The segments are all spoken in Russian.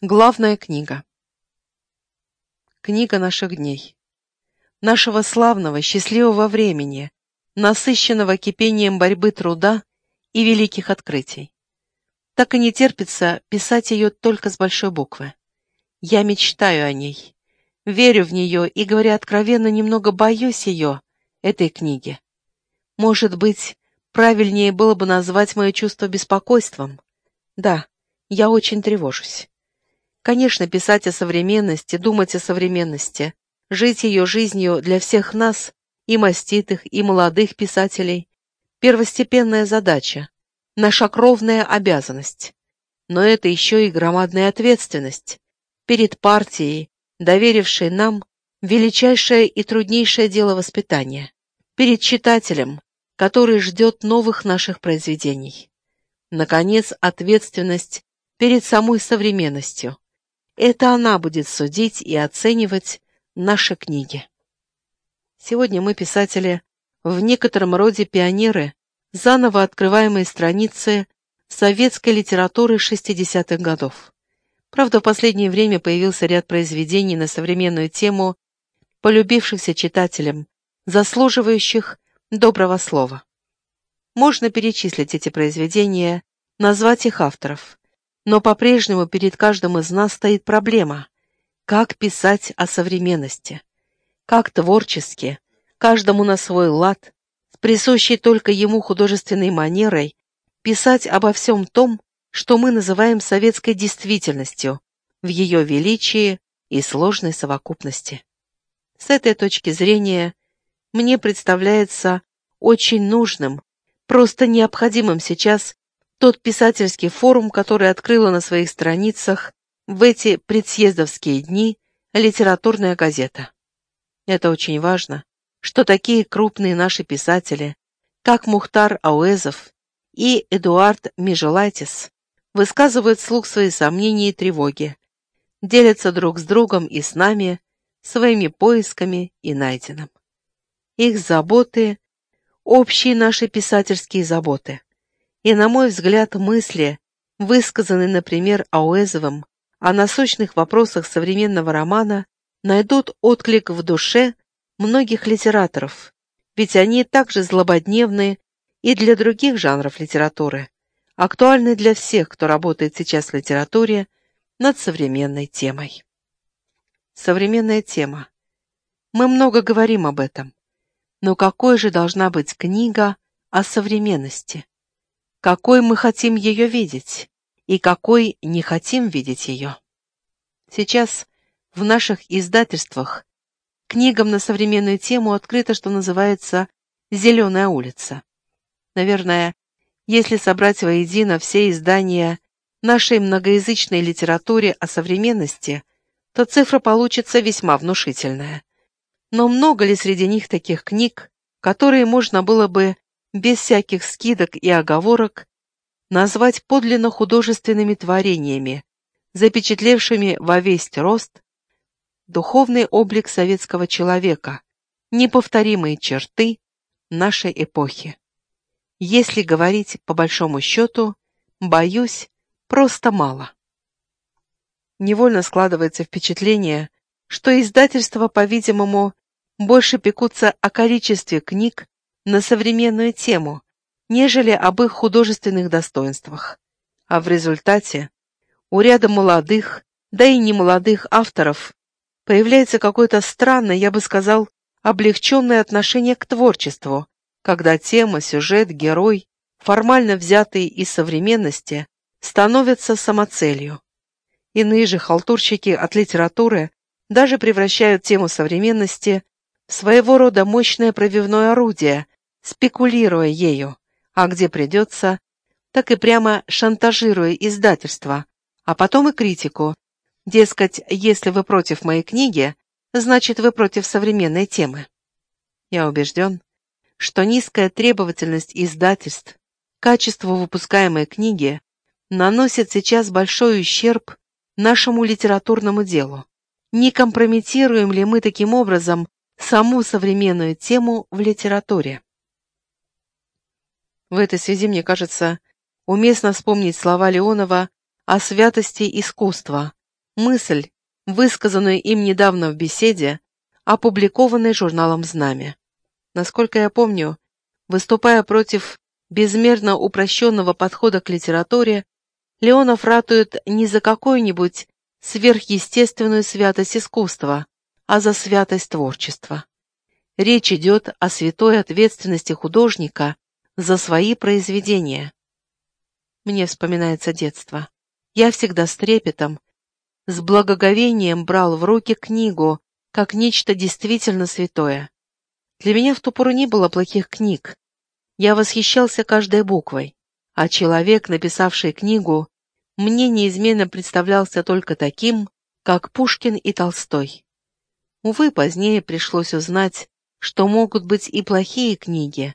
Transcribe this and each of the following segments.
Главная книга. Книга наших дней. Нашего славного, счастливого времени, насыщенного кипением борьбы труда и великих открытий. Так и не терпится писать ее только с большой буквы. Я мечтаю о ней, верю в нее и, говоря откровенно, немного боюсь ее, этой книги. Может быть, правильнее было бы назвать мое чувство беспокойством. Да, я очень тревожусь. Конечно, писать о современности, думать о современности, жить ее жизнью для всех нас, и маститых, и молодых писателей, первостепенная задача, наша кровная обязанность. Но это еще и громадная ответственность перед партией, доверившей нам величайшее и труднейшее дело воспитания, перед читателем, который ждет новых наших произведений. Наконец, ответственность перед самой современностью, это она будет судить и оценивать наши книги. Сегодня мы, писатели, в некотором роде пионеры, заново открываемые страницы советской литературы 60-х годов. Правда, в последнее время появился ряд произведений на современную тему, полюбившихся читателям, заслуживающих доброго слова. Можно перечислить эти произведения, назвать их авторов. Но по-прежнему перед каждым из нас стоит проблема – как писать о современности, как творчески, каждому на свой лад, с присущей только ему художественной манерой, писать обо всем том, что мы называем советской действительностью, в ее величии и сложной совокупности. С этой точки зрения мне представляется очень нужным, просто необходимым сейчас тот писательский форум, который открыла на своих страницах в эти предсъездовские дни литературная газета. Это очень важно, что такие крупные наши писатели, как Мухтар Ауэзов и Эдуард Межелайтис, высказывают вслух свои сомнения и тревоги, делятся друг с другом и с нами своими поисками и найденным. Их заботы – общие наши писательские заботы. И, на мой взгляд, мысли, высказанные, например, Ауэзовым о насущных вопросах современного романа, найдут отклик в душе многих литераторов, ведь они также злободневны и для других жанров литературы, актуальны для всех, кто работает сейчас в литературе над современной темой. Современная тема. Мы много говорим об этом. Но какой же должна быть книга о современности? Какой мы хотим ее видеть и какой не хотим видеть ее. Сейчас в наших издательствах книгам на современную тему открыто, что называется, «Зеленая улица». Наверное, если собрать воедино все издания нашей многоязычной литературе о современности, то цифра получится весьма внушительная. Но много ли среди них таких книг, которые можно было бы без всяких скидок и оговорок, назвать подлинно художественными творениями, запечатлевшими во весь рост духовный облик советского человека, неповторимые черты нашей эпохи. Если говорить по большому счету, боюсь, просто мало. Невольно складывается впечатление, что издательства, по-видимому, больше пекутся о количестве книг, на современную тему, нежели об их художественных достоинствах. А в результате у ряда молодых, да и немолодых авторов появляется какое-то странное, я бы сказал, облегченное отношение к творчеству, когда тема, сюжет, герой, формально взятые из современности, становятся самоцелью. Иные же халтурщики от литературы даже превращают тему современности в своего рода мощное пробивное орудие, спекулируя ею, а где придется, так и прямо шантажируя издательство, а потом и критику. Дескать, если вы против моей книги, значит, вы против современной темы. Я убежден, что низкая требовательность издательств, качество выпускаемой книги наносит сейчас большой ущерб нашему литературному делу. Не компрометируем ли мы таким образом саму современную тему в литературе? В этой связи, мне кажется, уместно вспомнить слова Леонова о святости искусства, мысль, высказанную им недавно в беседе, опубликованной журналом «Знамя». Насколько я помню, выступая против безмерно упрощенного подхода к литературе, Леонов ратует не за какую-нибудь сверхъестественную святость искусства, а за святость творчества. Речь идет о святой ответственности художника за свои произведения. Мне вспоминается детство. Я всегда с трепетом, с благоговением брал в руки книгу, как нечто действительно святое. Для меня в ту пору не было плохих книг. Я восхищался каждой буквой, а человек, написавший книгу, мне неизменно представлялся только таким, как Пушкин и Толстой. Увы, позднее пришлось узнать, что могут быть и плохие книги,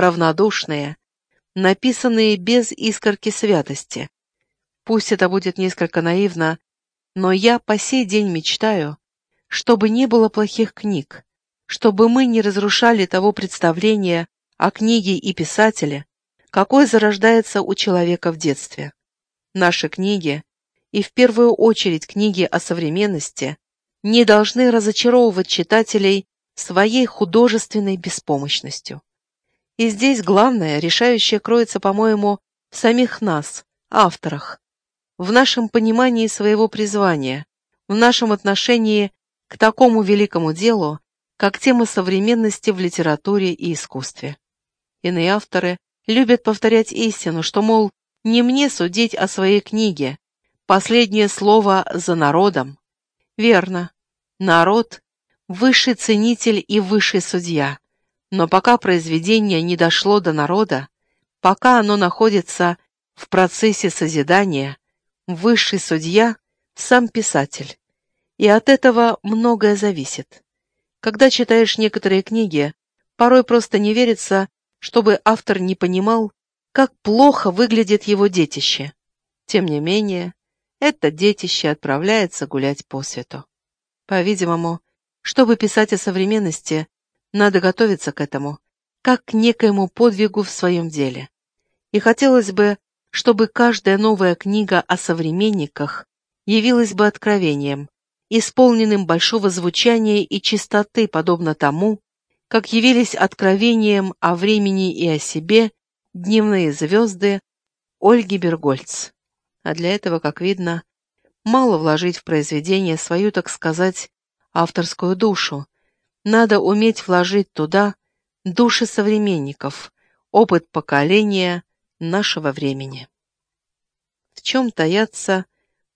равнодушные, написанные без искорки святости. Пусть это будет несколько наивно, но я по сей день мечтаю, чтобы не было плохих книг, чтобы мы не разрушали того представления о книге и писателе, какое зарождается у человека в детстве. Наши книги, и в первую очередь книги о современности, не должны разочаровывать читателей своей художественной беспомощностью. И здесь главное, решающее кроется, по-моему, в самих нас, авторах, в нашем понимании своего призвания, в нашем отношении к такому великому делу, как тема современности в литературе и искусстве. Иные авторы любят повторять истину, что, мол, не мне судить о своей книге, последнее слово за народом. Верно, народ – высший ценитель и высший судья, но пока произведение не дошло до народа, пока оно находится в процессе созидания, высший судья – сам писатель. И от этого многое зависит. Когда читаешь некоторые книги, порой просто не верится, чтобы автор не понимал, как плохо выглядит его детище. Тем не менее, это детище отправляется гулять по свету. По-видимому, чтобы писать о современности, надо готовиться к этому, как к некоему подвигу в своем деле. И хотелось бы, чтобы каждая новая книга о современниках явилась бы откровением, исполненным большого звучания и чистоты, подобно тому, как явились откровением о времени и о себе дневные звезды Ольги Бергольц. А для этого, как видно, мало вложить в произведение свою, так сказать, авторскую душу. Надо уметь вложить туда души современников, опыт поколения нашего времени. В чем таятся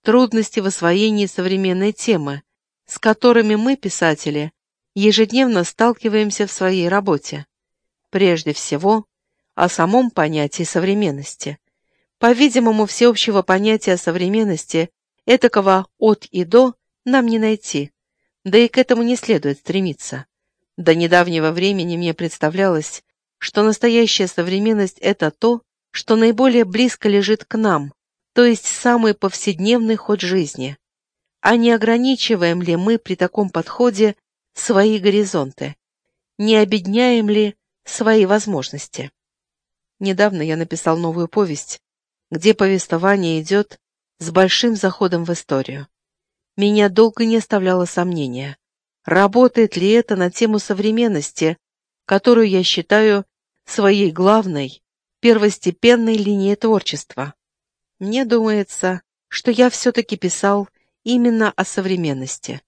трудности в освоении современной темы, с которыми мы, писатели, ежедневно сталкиваемся в своей работе. Прежде всего, о самом понятии современности. По-видимому, всеобщего понятия современности, этакого от и до, нам не найти, да и к этому не следует стремиться. До недавнего времени мне представлялось, что настоящая современность – это то, что наиболее близко лежит к нам, то есть самый повседневный ход жизни. А не ограничиваем ли мы при таком подходе свои горизонты? Не обедняем ли свои возможности? Недавно я написал новую повесть, где повествование идет с большим заходом в историю. Меня долго не оставляло сомнения, работает ли это на тему современности, которую я считаю своей главной, первостепенной линией творчества. Мне думается, что я все-таки писал именно о современности.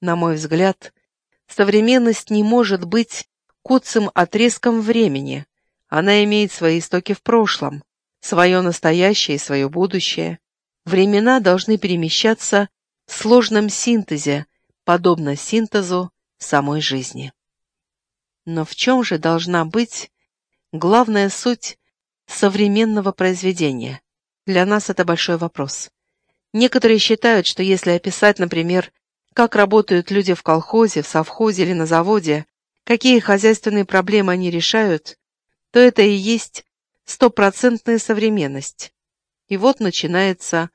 На мой взгляд, современность не может быть куцым отрезком времени. Она имеет свои истоки в прошлом, свое настоящее и свое будущее. Времена должны перемещаться сложном синтезе, подобно синтезу самой жизни. Но в чем же должна быть главная суть современного произведения? Для нас это большой вопрос. Некоторые считают, что если описать, например, как работают люди в колхозе, в совхозе или на заводе, какие хозяйственные проблемы они решают, то это и есть стопроцентная современность. И вот начинается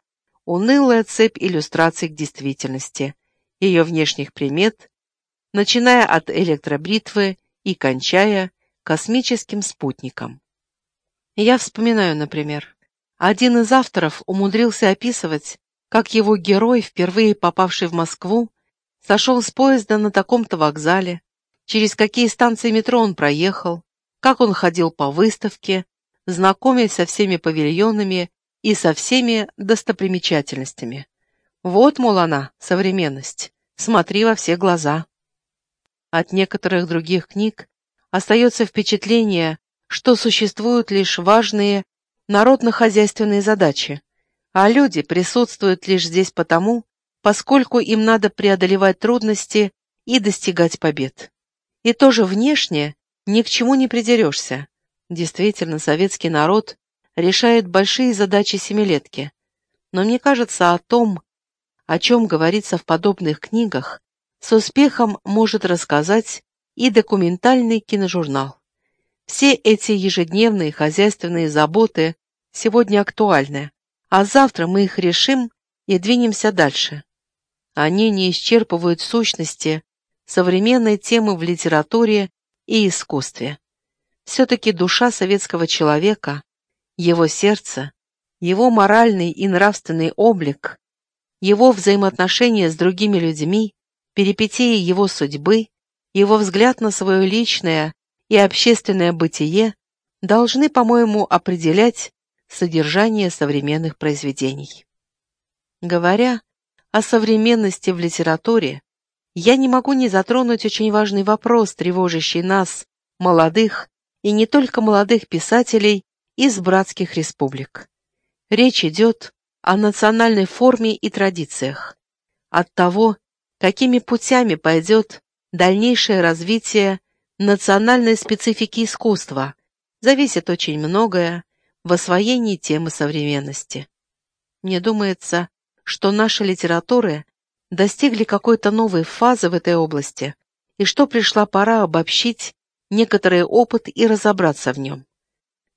унылая цепь иллюстраций к действительности, ее внешних примет, начиная от электробритвы и кончая космическим спутником. Я вспоминаю, например, один из авторов умудрился описывать, как его герой, впервые попавший в Москву, сошел с поезда на таком-то вокзале, через какие станции метро он проехал, как он ходил по выставке, знакомясь со всеми павильонами и со всеми достопримечательностями. Вот, мол, она, современность. Смотри во все глаза. От некоторых других книг остается впечатление, что существуют лишь важные народно-хозяйственные задачи, а люди присутствуют лишь здесь потому, поскольку им надо преодолевать трудности и достигать побед. И тоже внешне ни к чему не придерешься. Действительно, советский народ решает большие задачи семилетки. Но мне кажется, о том, о чем говорится в подобных книгах, с успехом может рассказать и документальный киножурнал. Все эти ежедневные хозяйственные заботы сегодня актуальны, а завтра мы их решим и двинемся дальше. Они не исчерпывают сущности современной темы в литературе и искусстве. Все-таки душа советского человека, его сердце, его моральный и нравственный облик, его взаимоотношения с другими людьми, перипетии его судьбы, его взгляд на свое личное и общественное бытие должны, по-моему, определять содержание современных произведений. Говоря о современности в литературе, я не могу не затронуть очень важный вопрос, тревожащий нас, молодых, и не только молодых писателей из братских республик. Речь идет о национальной форме и традициях, от того, какими путями пойдет дальнейшее развитие национальной специфики искусства, зависит очень многое в освоении темы современности. Мне думается, что наши литературы достигли какой-то новой фазы в этой области, и что пришла пора обобщить некоторый опыт и разобраться в нем.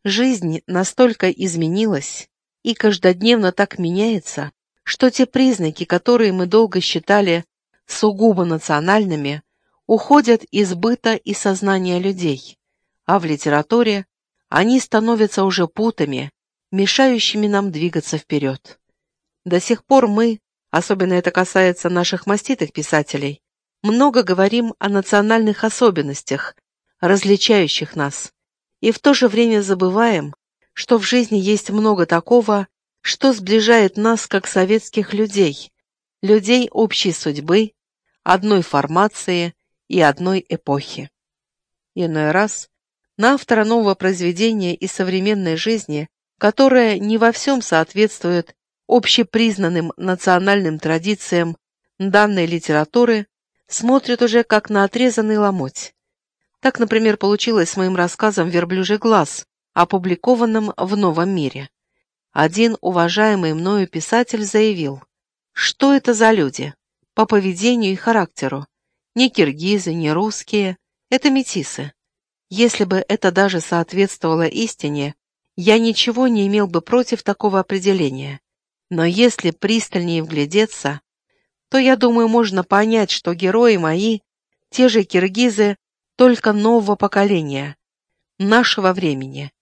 Жизнь настолько изменилась и каждодневно так меняется, что те признаки, которые мы долго считали сугубо национальными, уходят из быта и сознания людей, а в литературе они становятся уже путами, мешающими нам двигаться вперед. До сих пор мы, особенно это касается наших маститых писателей, много говорим о национальных особенностях, различающих нас, и в то же время забываем, что в жизни есть много такого, что сближает нас как советских людей, людей общей судьбы, одной формации и одной эпохи. Иной раз на автора нового произведения из современной жизни, которое не во всем соответствует общепризнанным национальным традициям данной литературы, смотрят уже как на отрезанный ломоть. Так, например, получилось с моим рассказом «Верблюжий глаз», опубликованным в «Новом мире». Один уважаемый мною писатель заявил, что это за люди, по поведению и характеру. Ни киргизы, ни русские, это метисы. Если бы это даже соответствовало истине, я ничего не имел бы против такого определения. Но если пристальнее вглядеться, то, я думаю, можно понять, что герои мои — те же киргизы, только нового поколения, нашего времени.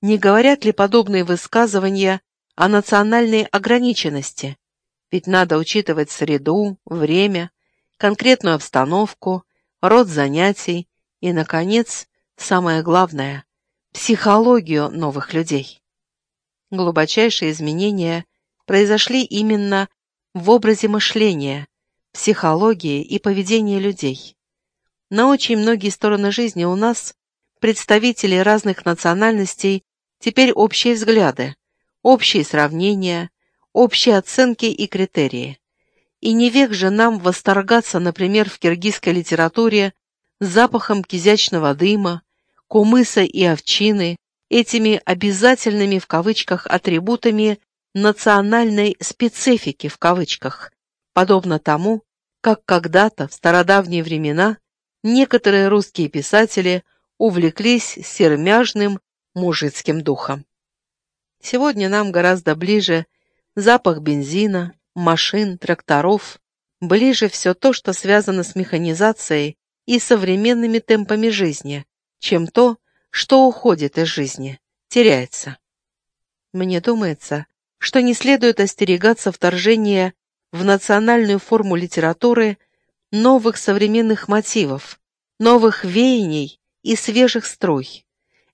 Не говорят ли подобные высказывания о национальной ограниченности? Ведь надо учитывать среду, время, конкретную обстановку, род занятий и, наконец, самое главное — психологию новых людей. Глубочайшие изменения произошли именно в образе мышления, психологии и поведении людей. На очень многие стороны жизни у нас, представителей разных национальностей, теперь общие взгляды, общие сравнения, общие оценки и критерии. И не век же нам восторгаться, например, в киргизской литературе запахом кизячного дыма, кумыса и овчины, этими обязательными в кавычках атрибутами национальной специфики в кавычках, подобно тому, как когда-то в стародавние времена некоторые русские писатели увлеклись сермяжным мужицким духом. Сегодня нам гораздо ближе запах бензина, машин, тракторов, ближе все то, что связано с механизацией и современными темпами жизни, чем то, что уходит из жизни, теряется. Мне думается, что не следует остерегаться вторжения в национальную форму литературы новых современных мотивов, новых веяний и свежих струй.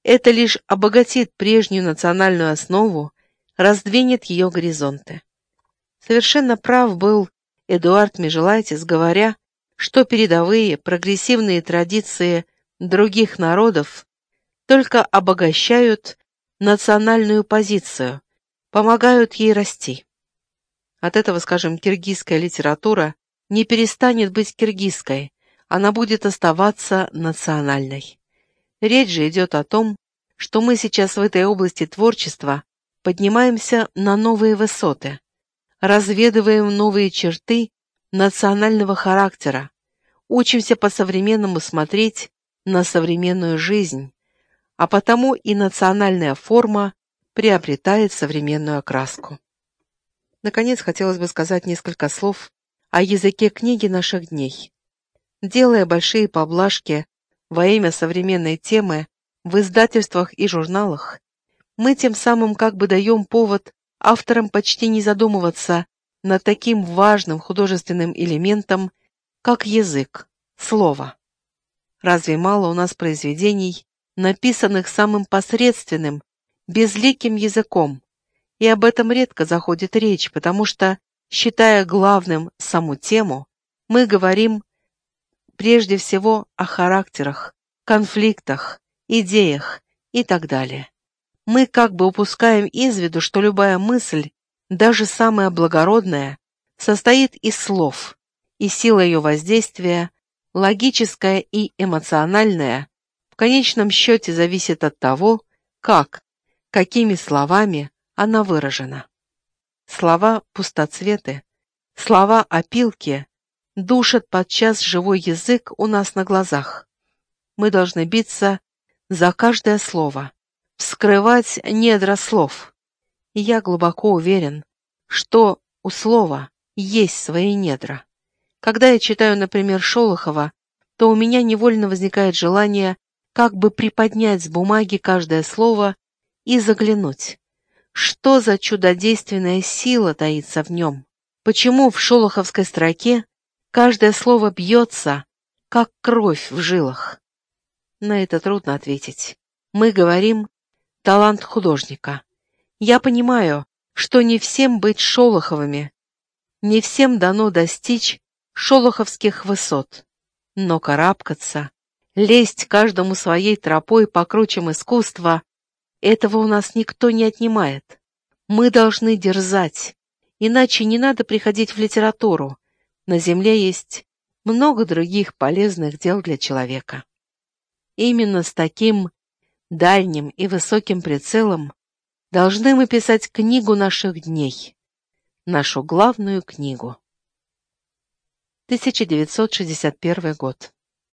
Это лишь обогатит прежнюю национальную основу, раздвинет ее горизонты. Совершенно прав был Эдуард Межелайтис, говоря, что передовые прогрессивные традиции других народов только обогащают национальную позицию, помогают ей расти. От этого, скажем, киргизская литература не перестанет быть киргизской, она будет оставаться национальной. Речь же идет о том, что мы сейчас в этой области творчества поднимаемся на новые высоты, разведываем новые черты национального характера, учимся по-современному смотреть на современную жизнь, а потому и национальная форма приобретает современную окраску. Наконец, хотелось бы сказать несколько слов о языке книги наших дней. Делая большие поблажки во имя современной темы в издательствах и журналах, мы тем самым как бы даем повод авторам почти не задумываться над таким важным художественным элементом, как язык, слово. Разве мало у нас произведений, написанных самым посредственным, безликим языком, и об этом редко заходит речь, потому что, считая главным саму тему, мы говорим прежде всего о характерах, конфликтах, идеях и так далее. Мы как бы упускаем из виду, что любая мысль, даже самая благородная, состоит из слов, и сила ее воздействия, логическая и эмоциональная, в конечном счете зависит от того, как, какими словами она выражена. Слова пустоцветы, слова опилки душат подчас живой язык у нас на глазах. Мы должны биться за каждое слово, вскрывать недра слов. И я глубоко уверен, что у слова есть свои недра. Когда я читаю, например, Шолохова, то у меня невольно возникает желание как бы приподнять с бумаги каждое слово и заглянуть. Что за чудодейственная сила таится в нем? Почему в шолоховской строке каждое слово бьется, как кровь в жилах? На это трудно ответить. Мы говорим «талант художника». Я понимаю, что не всем быть Шолоховыми, не всем дано достичь шолоховских высот, но карабкаться, лезть каждому своей тропой по кручам искусства, этого у нас никто не отнимает. Мы должны дерзать, иначе не надо приходить в литературу. На земле есть много других полезных дел для человека. Именно с таким дальним и высоким прицелом должны мы писать книгу наших дней, нашу главную книгу. 1961 год.